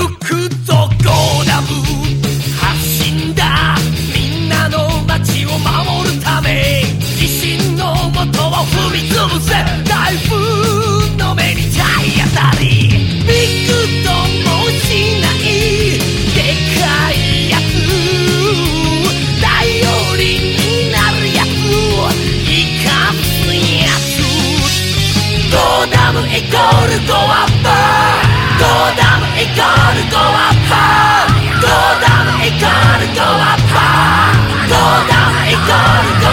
くぞゴーダム発信だみんなの街を守るため地震のもとを踏みつぶせ台風の目に体当たりびくともしないでかいやつ頼りになるやついかすやつゴーダムイコールゴアッププ